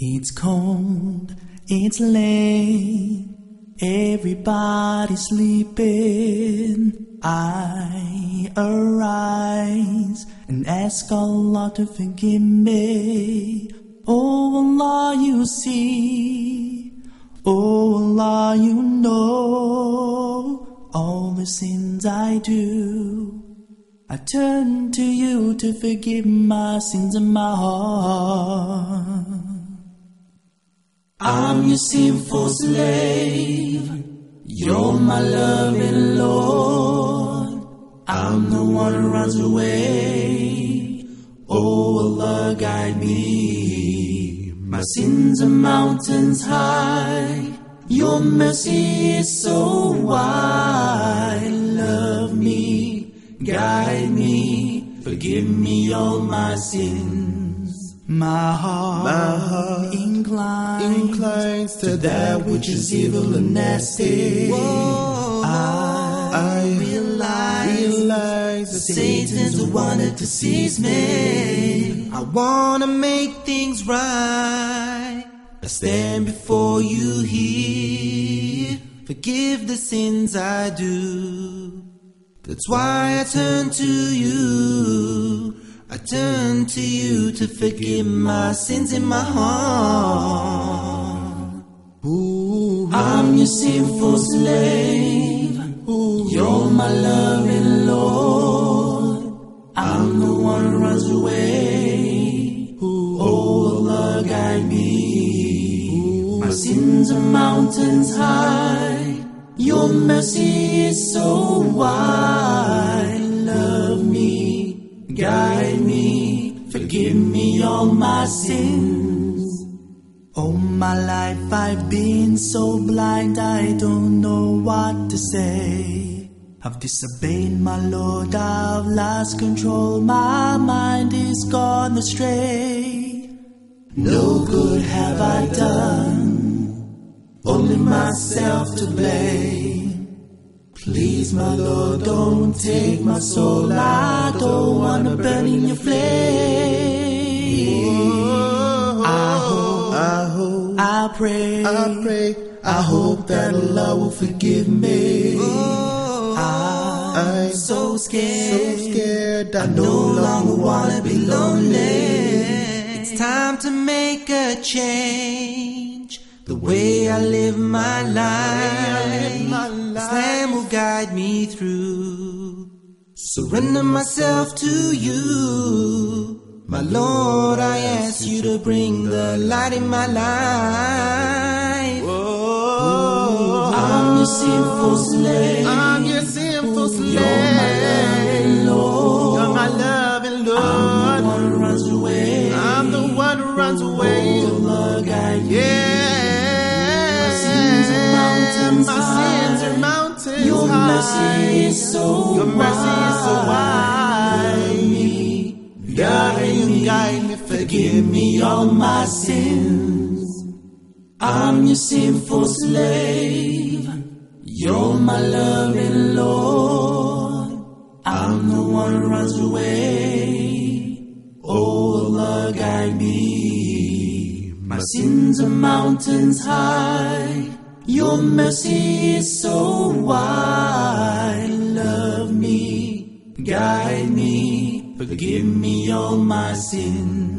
It's cold, it's late, everybody's sleeping. I arise and ask Allah to forgive me. Oh Allah, you see, oh Allah, you know all the sins I do. I turn to you to forgive my sins in my heart. I'm your sinful slave. You're my loving Lord. I'm the one who runs away. Oh Allah, guide me. My sins are mountains high. Your mercy is so wide. Love me, guide me, forgive me all my sins. My heart, My heart inclines, inclines to that which is evil and nasty. I, I realize, realize that Satan's one that deceives me. I wanna make things right. I stand before you here. Forgive the sins I do. That's why I turn to you. I turn to you to forgive my sins in my heart. Ooh, I'm your sinful slave. You're my loving Lord. I'm the one who runs away. Oh, Allah, guide me. My sins are mountains high. Your mercy is so wide. Sins. All oh, my life I've been so blind I don't know what to say. I've disobeyed my Lord, I've lost control, my mind is gone astray. No good have I done, only myself to blame. Please, my Lord, don't take my soul, I don't wanna burn in your flame. I pray, I pray, I hope that Allah will forgive me. Oh, I'm I'm so scared, so scared I I no longer wanna be lonely. It's time to make a change. The way I live my life, my life. Islam will guide me through. Surrender myself to you. My Lord, I ask you to bring the light in my life. I'm your sinful slave. I'm your sinful slave. You're my loving Lord. You're my loving Lord. I'm the one who runs away. I'm the one who runs away. Oh, me. Yeah. My sins are mountains My sins are mountains Your high. mercy is so Your mercy is so wide. Forgive me all my sins. I'm your sinful slave. You're my loving Lord. I'm the one who runs away. Oh, Allah, guide me. My sins are mountains high. Your mercy is so wide. Love me, guide me, forgive me all my sins.